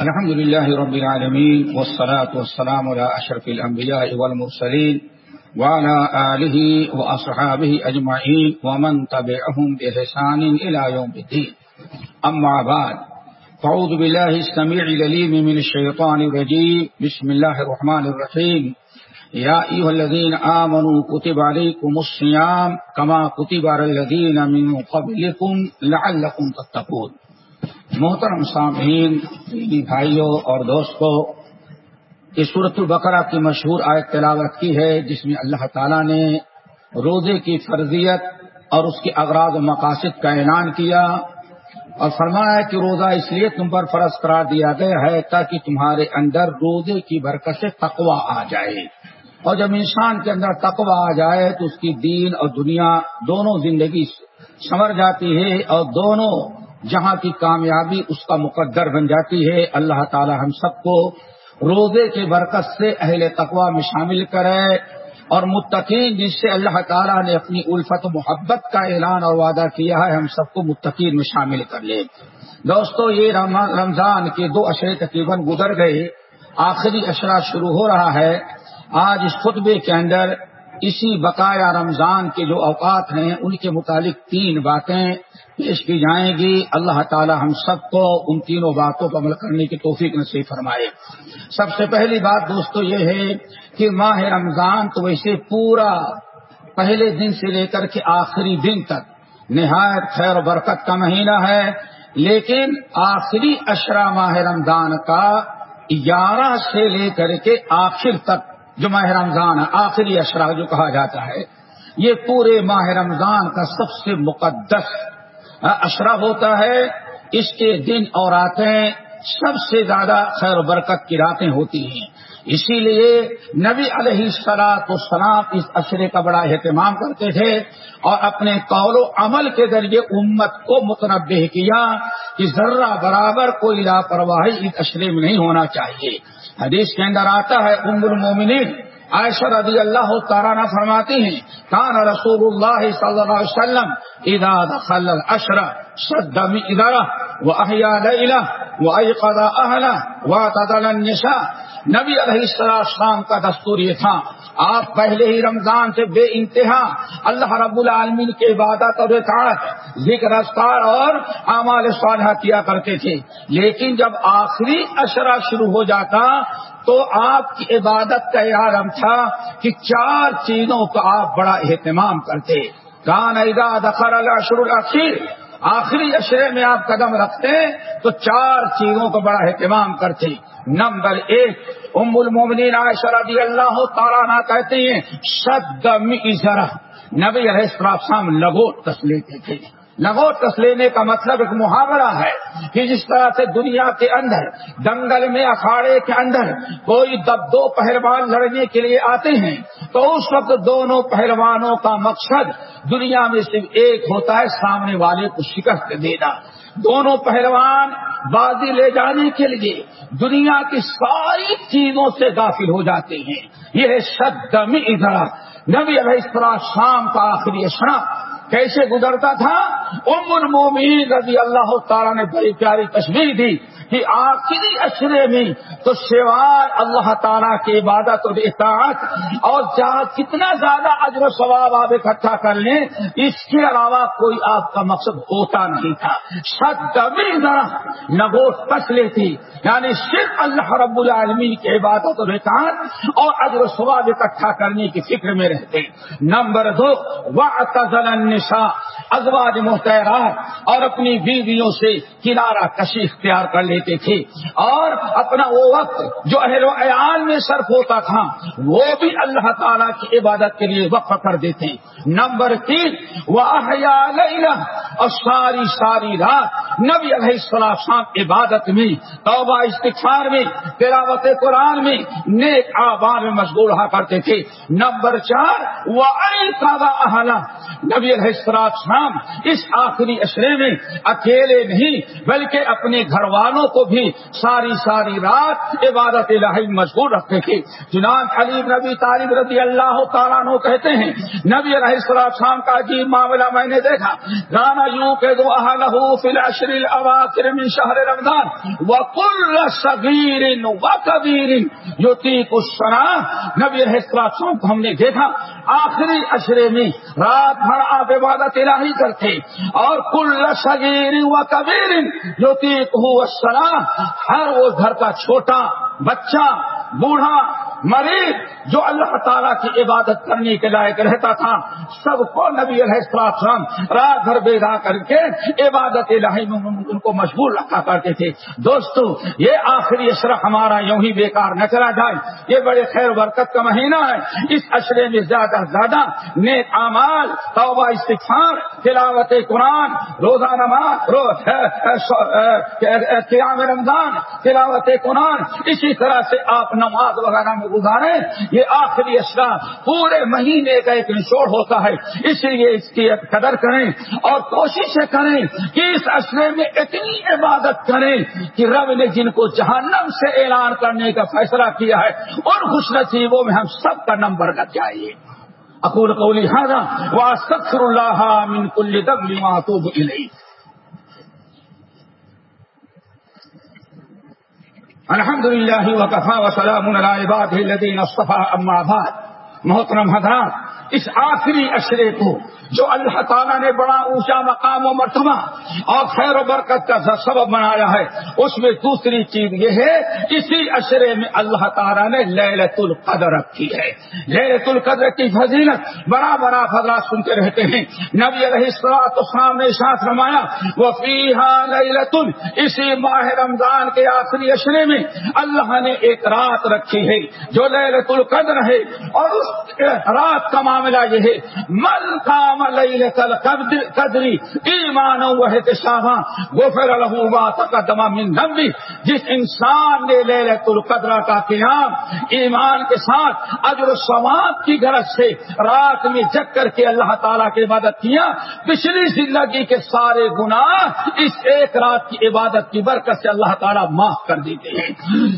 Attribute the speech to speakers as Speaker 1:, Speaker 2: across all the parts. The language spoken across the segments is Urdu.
Speaker 1: الحمد لله رب العالمين والصلاة والسلام على أشرف الأنبياء والمرسلين وعلى آله وأصحابه أجمعين ومن تبعهم بإحسان إلى يوم الدين أما بعد فعوذ بالله السميع لليم من الشيطان الرجيم بسم الله الرحمن الرحيم يا أيها الذين آمنوا كتب عليكم الصيام كما كتب على الذين من قبلكم لعلكم تتقون. محترم سامعین بھائیوں اور دوستوں یہ صورت البقرہ کی مشہور آیت تلاوت کی ہے، جس میں اللہ تعالیٰ نے روزے کی فرضیت اور اس کے اغراض و مقاصد کا اعلان کیا اور فرمایا کہ روزہ اس لیے تم پر فرض قرار دیا گیا ہے تاکہ تمہارے اندر روزے کی برکت سے تقوا آ جائے۔ اور جب انسان کے اندر تقوا آ جائے تو اس کی دین اور دنیا دونوں زندگی سنور جاتی ہے اور دونوں جہاں کی کامیابی اس کا مقدر بن جاتی ہے، اللہ تعالی ہم سب کو روزے کی برکت سے اہل تقوا میں شامل کرے اور متقین، جس سے اللہ تعالیٰ نے اپنی الفت و محبت کا اعلان اور وعدہ کیا ہے، ہم سب کو متقین میں شامل کر لے۔ دوستو، یہ رمضان کے دو اشرے تقریباً گزر گئے۔ آخری اشرا شروع ہو رہا ہے۔ آج اس خطبے کے اندر اسی بقایا رمضان کے جو اوقات ہیں، ان کے متعلق تین باتیں پیش کی جائیں گی۔ اللہ تعالی ہم سب کو ان تینوں باتوں پر عمل کرنے کی توفیق نصیب فرمائے۔ سب سے پہلی بات دوستو یہ ہے کہ ماہ رمضان تو ویسے پورا پہلے دن سے لے کر کے آخری دن تک نہایت خیر و برکت کا مہینہ ہے۔ لیکن آخری اشرا ماہ رمضان کا گیارہ سے لے کر کے آخر تک جو ماہ رمضان آخری اشرا جو کہا جاتا ہے، یہ پورے ماہ رمضان کا سب سے مقدس اشرا ہوتا ہے۔ اس کے دن اور راتیں سب سے زیادہ خیر و برکت کی راتیں ہوتی ہیں۔ اسی لیے نبی علیہ السلاط السلام اس اشرے کا بڑا اہتمام کرتے تھے اور اپنے قول و عمل کے ذریعے امت کو متنوع کیا کہ ذرہ برابر کوئی لاپرواہی اس اشرے میں نہیں ہونا چاہیے۔ حدیث کے اندر آتا ہے، ام المومنین، عائشہ رضی اللہ تعالیٰ فرماتی ہیں، کان رسول اللہ صلی اللہ علیہ وسلم ادا دخل الاشرا صدم ادارہ وہ احیا لیلہ وہ ایقدا اہلا و النساء۔ نبی علیہ السلام کا دستور یہ تھا، آپ پہلے ہی رمضان سے بے انتہا اللہ رب العالمین کے عبادت اور اطاعت، ذکر اذکار اور اعمال صالحہ کیا کرتے تھے۔ لیکن جب آخری اشرا شروع ہو جاتا تو آپ کی عبادت کا عالم تھا کہ چار چیزوں کا آپ بڑا اہتمام کرتے۔ کان ادا دخر الشر الاخیر آخری اشرے میں آپ قدم رکھتے ہیں تو چار چیزوں کو بڑا اہتمام کرتے نمبر ایک، ام المومنین عائشہ رضی اللہ تعالیٰ نہ کہتے ہیں، شد ازرا نبی علیہ السلام لگو تسلی تھے لگو کس لینے کا مطلب ایک محاورہ ہے کہ جس طرح سے دنیا کے اندر، دنگل میں اکھاڑے کے اندر کوئی دب دو پہلوان لڑنے کے لیے آتے ہیں، تو اس وقت دونوں پہلوانوں کا مقصد دنیا میں صرف ایک ہوتا ہے، سامنے والے کو شکست دینا۔ دونوں پہلوان بازی لے جانے کے لیے دنیا کی ساری چیزوں سے داخل ہو جاتے ہیں۔ یہ شدمی ادھر نبی علیہ السلام شام کا آخری اشرا کیسے گزرتا تھا؟ ام المومین رضی اللہ تعالیٰ نے بڑی پیاری تصویر دی۔ کہ آخری اشرے میں تو سوائے اللہ تعالیٰ کی عبادت اور اطاعت اور جہاں کتنا زیادہ اجر و ثواب آپ اکٹھا کر لیں، اس کے علاوہ کوئی آپ کا مقصد ہوتا نہیں تھا۔ سدمی ذرا نگوٹ کس لیتی۔ یعنی صرف اللہ رب العالمین کی عبادت اور اطاعت اور اجر و ثواب اکٹھا کرنے کی فکر میں رہتے۔ نمبر دو النساء۔ ازواج محترات اور اپنی بیویوں سے کنارہ کشی اختیار کر لیتے تھے اور اپنا وہ وقت جو اہل و عیال میں صرف ہوتا تھا، وہ بھی اللہ تعالیٰ کی عبادت کے لیے وقف کر دیتے نمبر تین وہ اور ساری ساری رات نبی علیہ السلام عبادت میں، توبہ استغفار میں، تلاوت قرآن میں نیک آبار میں مشغول رہا کرتے تھے۔ نمبر چار وہ نبی علیہ السلام اس آخری اشرے میں اکیلے نہیں، بلکہ اپنے گھر والوں کو بھی ساری ساری رات عبادت الہی مشغول رکھتے تھے۔ جناب علی نبی طالب رضی اللہ تعالیٰ کہتے ہیں، نبی علیہ السلام کا عجیب معاملہ میں نے دیکھا۔ رانا یوں کے دو فی العشر الاواخر من شہر رمضان وکل صغیر و کبیر یوتیق السنا نبی السلام کو ہم نے دیکھا، آخری اشرے میں رات بھر آپ عبادت الہی کرتے اور کل صغیر و کبیر یوتیق السنا ہاں، ہر وہ گھر کا چھوٹا بچہ بوڑھا مریض جو اللہ تعالیٰ کی عبادت کرنے کے لائق رہتا تھا، سب کو نبی علیہ السلام رات بھر بیدا کر کے عبادت الہی میں ان کو مشغول رکھا کرتے تھے۔ دوستو، یہ آخری اشرا ہمارا یوں ہی بیکار نہ چلا جائے۔ یہ بڑے خیر برکت کا مہینہ ہے۔ اس اشرے میں زیادہ سے زیادہ نیک امال توبہ استفار تلاوت قرآن، روزہ نماز قیام رمضان، تلاوت قرآن۔ اسی طرح سے آپ نماز وغیرہ میں گزارے، یہ آخری اشرا پورے مہینے کا ایک نچوڑ ہوتا ہے۔ اس لیے اس کی قدر کریں اور کوششیں کریں کہ اس اشرے میں اتنی عبادت کریں کہ رب نے جن کو جہنم سے اعلان کرنے کا فیصلہ کیا ہے، ان خوش نصیبوں میں ہم سب کا نمبر لگ جائیے اکول قولی ہارا وا سکر اللہ من کل دم لما الحمد للہ وقفا وسلام عباد الدین اصطفیٰ اما بعد. محترم حضرات، اس آخری اشرے کو جو اللہ تعالیٰ نے بڑا اونچا مقام و مرتبہ اور خیر و برکت کا سبب بنایا ہے، اس میں دوسری چیز یہ ہے، اسی اشرے میں اللہ تعالیٰ نے للت القدر رکھی ہے۔ للت القدر کی فضیلت بڑا بڑا فضلہ سنتے رہتے ہیں۔ نبی علیہ السلام نے ساتھ رمایا وہ فیحا للت اسی ماہ رمضان کے آخری اشرے میں اللہ نے ایک رات رکھی ہے، جو للت القدر ہے، اور اس رات کا معاملہ یہ ہے۔ مل کام قدری ایمان و احتشامہ غفر له ما تقدم من ذنبی۔ جس انسان نے لیلت القدر کا قیام ایمان کے ساتھ اجر و ثواب کی غرض سے رات میں جگ کر کے اللہ تعالیٰ کی عبادت کیا، پچھلی زندگی کے سارے گناہ اس ایک رات کی عبادت کی برکت سے اللہ تعالیٰ معاف کر دیتے ہیں۔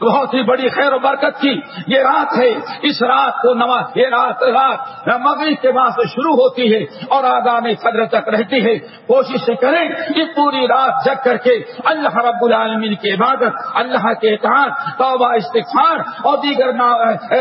Speaker 1: بہت ہی بڑی خیر و برکت کی یہ رات ہے۔ اس رات کو نماز، یہ رات رات مغرب کے بعد سے شروع ہوتی ہے اور آگامی فجر تک رہتی ہے۔ کوشش کریں کہ پوری رات جگ کر کے اللہ رب العالمین کی عبادت اللہ کے اطاعت، توبہ، استغفار اور دیگر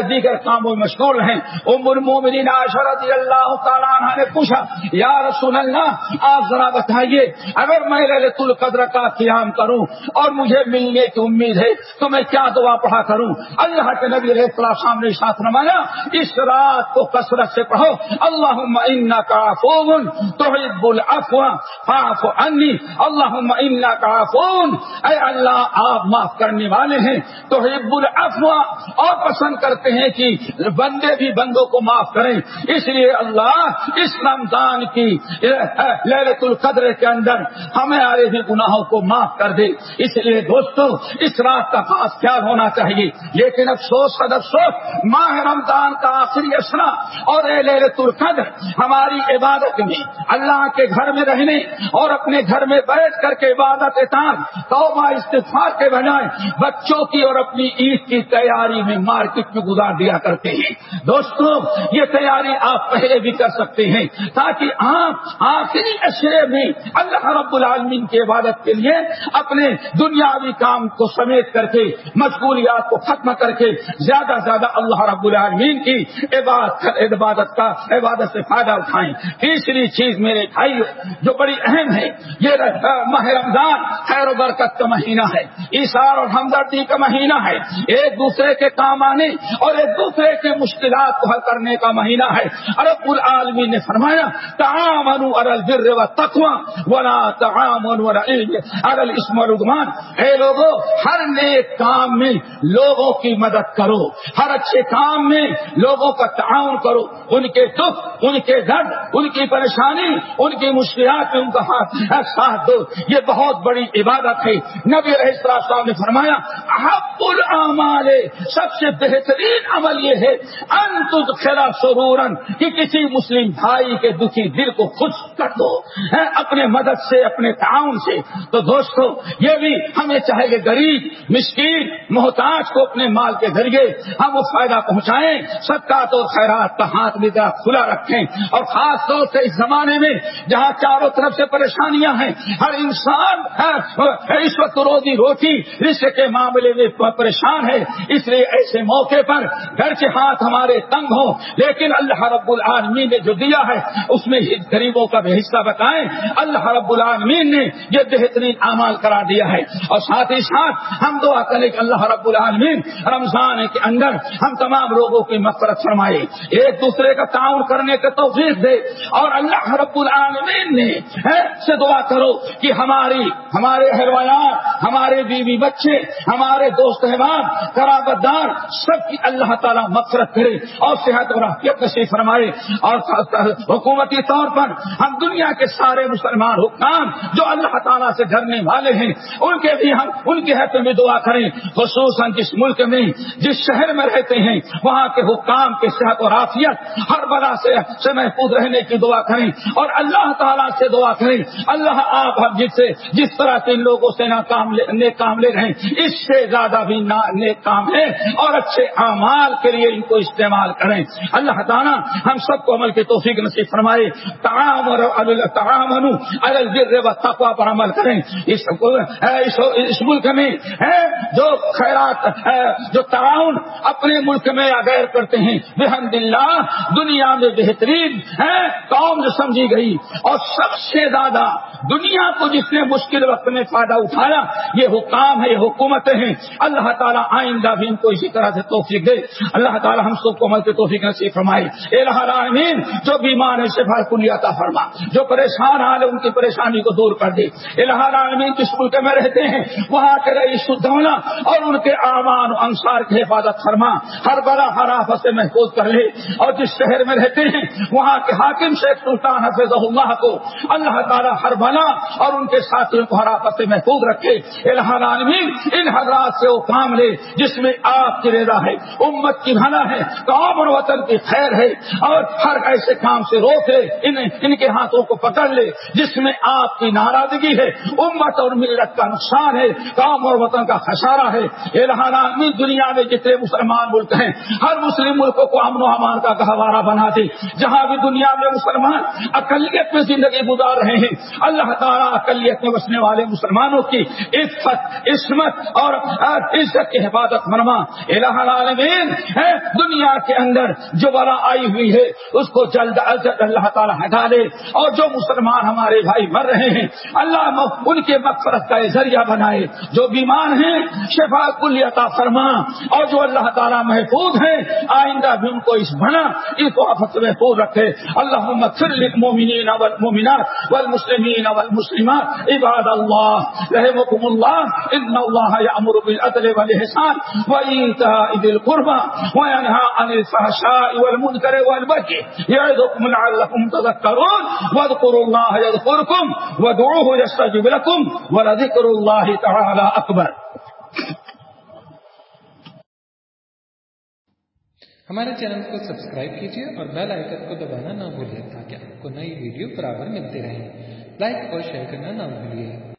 Speaker 1: دیگر کاموں میں مشغول ہیں۔ ام المومنین عائشہ رضی اللہ تعالیٰ عنہ نے پوچھا، یا رسول اللہ، آپ ذرا بتائیے، اگر میں للت القدر کا قیام کروں اور مجھے ملنے کی امید ہے، تو میں کیا دعا پڑھا کروں؟ اللہ کے نبی علیہ السلام نے ساتھ نمایا اس رات کو کثرت سے پڑھو۔ اللہ کا عفون تحب العفو، فاعف عنی۔ اللهم انك عفون اے اللہ آپ معاف کرنے والے ہیں تحب العفو اور پسند کرتے ہیں کہ بندے بھی بندوں کو معاف کریں۔ اس لیے اللہ اس رمضان کی للت القدر کے اندر ہمارے بھی گناہوں کو معاف کر دے۔ اس لیے دوستو، اس رات کا خاص خیال ہونا چاہیے۔ لیکن افسوس، سد افسوس، ماہ رمضان کا آخری اشرا اور للت القدر ہماری عبادت میں، اللہ کے گھر میں رہنے اور اپنے گھر میں بیٹھ کر کے عبادت توبہ استفار کے بجائے بچوں کی اور اپنی عید کی تیاری میں مارکیٹ میں گزار دیا کرتے ہیں۔ دوستوں یہ تیاری آپ پہلے بھی کر سکتے ہیں تاکہ آپ آخری اشرے میں اللہ رب العالمین کی عبادت کے لیے اپنے دنیاوی کام کو سمیت کر کے، مشغولیات کو ختم کر کے زیادہ سے زیادہ اللہ رب العالمین کی عبادت کا عبادت سے فائدہ اٹھائیں۔ تیسری چیز میرے بھائی جو بڑی اہم ہے، یہ ماہ رمضان خیر و برکت کا مہینہ ہے۔ اشار اور ہمدردی کا مہینہ ہے۔ ایک دوسرے کے کام آنے اور ایک دوسرے کے مشکلات کو حل کرنے کا مہینہ ہے۔ ارب العالمی نے فرمایا تام ارل بر و تخوا ولا تام ارل اسم رغمان اے لوگوں ہر نیک کام میں لوگوں کی مدد کرو۔ ہر اچھے کام میں لوگوں کا تعاون کرو۔ ان کے دکھ، ان کے درد، ان کی پریشانی، ان کی مشکلات میں ان کا ساتھ دو۔ یہ بہت بڑی عبادت ہے۔ نبی صاحب نے فرمایا حب العمال سب سے بہترین عمل یہ ہے انت خلا سرورن کہ کسی مسلم بھائی کے دکھی دل کو خوش مدد کر دو اپنے مدد سے، اپنے تعاون سے۔ تو دوستو، یہ بھی ہمیں چاہے کہ غریب مشکل محتاج کو اپنے مال کے ذریعے ہم وہ فائدہ پہنچائیں۔ سب کا تو خیرات کا ہاتھ بھی کھلا رکھیں۔ اور خاص طور سے اس زمانے میں جہاں چاروں طرف سے پریشانیاں ہیں، ہر انسان اس وقت روزی روٹی رشتے کے معاملے میں پریشان ہے۔ اس لیے ایسے موقع پر گھر کے ہاتھ ہمارے تنگ ہوں، لیکن اللہ رب العالمین نے جو دیا ہے، اس میں غریبوں کا بھی حصہ بتائیں۔ اللہ رب العالمین نے یہ بہترین اعمال کرا دیا ہے۔ اور ساتھ ہی ساتھ ہم دعا کریں کہ اللہ رب العالمین رمضان کے اندر ہم تمام لوگوں کی مفرت فرمائے۔ ایک دوسرے کا تعاون کرنے کا توفیق دے۔ اور اللہ رب العالمین نے سے دعا کرو کہ ہماری، ہمارے اہلویات ہمارے بیوی بچے، ہمارے دوست احباب قرابت دار سب کی اللہ تعالیٰ مفرت کرے اور صحت اور حقیقت نصیب فرمائے۔ اور حکومتی طور پر ہم دنیا کے سارے مسلمان حکام جو اللہ تعالیٰ سے ڈرنے والے ہیں، ان کے بھی ہم ان کے حق میں دعا کریں، خصوصاً جس ملک میں، جس شہر میں رہتے ہیں، وہاں کے حکام کے صحت اور عافیت ہر بلا سے سے محفوظ رہنے کی دعا کریں اور اللہ تعالیٰ سے دعا کریں۔ اللہ آپ ہم جس سے، جس طرح کے لوگوں سے ناکام نیک کام لے رہے ہیں، اس سے زیادہ بھی نیک کام ہے اور اچھے اعمال کے لیے ان کو استعمال کریں۔ اللہ تعالیٰ ہم سب کو عمل کے توفیق نصیب فرمائے۔ تعام اور تقوا پر عمل کریں اس اس ملک میں جو خیرات جو تعاون اپنے ملک میں اغیر کرتے ہیں۔ بحمد اللہ، دنیا میں بہترین ہے، قوم جو سمجھی گئی۔ اور سب سے زیادہ دنیا کو جس نے مشکل وقت میں فائدہ اٹھایا، یہ حکام ہے، یہ حکومتیں ہیں اللہ تعالیٰ آئندہ بھی ان کو اسی طرح سے توفیق دے۔ اللہ تعالیٰ ہم سب کو عمل کے توفیق نصیب فرمائے۔ العالمین، جو بیمار ہے شفا کلیاتا فرما۔ جو پریشان حال ہے، ان کی پریشانی کو دور کر دے۔ الہ العالمین جس ملک میں رہتے ہیں؟ وہاں کے رئیس الدولہ اور ان کے اعوان انصار کی حفاظت فرما، ہر بڑا ہر آفت سے محفوظ کر لے۔ اور جس شہر میں رہتے ہیں، وہاں کے حاکم شیخ سلطان حفظ اللہ کو اللہ تعالیٰ ہر بنا اور ان کے ساتھیوں کو ہر آفت سے محفوظ رکھے۔ الہ العالمین ان حضرات سے وہ کام لے جس میں آپ کی رضا ہے، امت کی بھلا ہے، قوم اور وطن کی خیر ہے اور ہر ایسے کام سے روکے ان ان کے ہاں ہاتھوں کو پکڑ لے، جس میں آپ کی ناراضگی ہے، امت اور ملت کا نقصان ہے، قوم اور وطن کا خسارہ ہے۔ العالمین دنیا میں جتنے مسلمان ملک ہیں، ہر مسلم ملکوں کو امن و امان کا گہوارہ بنا دے۔ جہاں بھی دنیا میں مسلمان اقلیت میں زندگی گزار رہے ہیں، اللہ تعالیٰ اقلیت میں بسنے والے مسلمانوں کی عفت، عصمت اور عزت کی حفاظت فرما۔ الہ العالمین ہے دنیا کے اندر جو بلا آئی ہوئی ہے، اس کو جلد از جلد اللہ تعالیٰ ہٹا دے۔ اور جو مسلمان ہمارے بھائی مر رہے ہیں، اللہ ان کے مغفرت کا ذریعہ بنائے۔ جو بیمار ہیں، شفا کل عطا فرما۔ اور جو اللہ تعالیٰ محفوظ ہیں، آئندہ بھی ان کو اس بنا، اس کو آفت محفوظ رکھے۔ اللہ للمؤمنین والمؤمنات والمسلمین والمسلمات، عباد اللہ رحمكم الله ان الله يأمر بالعدل والإحسان وإيتاء ذي القربى وينهى عن الفحشاء والمنكر والبغي بد کرو يعظكم لعلكم و واذكروا ہو جستا وادعوه و لكم کرو اللہ تعالی اکبر
Speaker 2: ہمارے چینل کو سبسکرائب کیجیے اور بیل آئکن کو دبانا نہ بھولیں تاکہ آپ کو نئی ویڈیو برابر ملتے رہیں لائک اور شیئر کرنا نہ بھولیے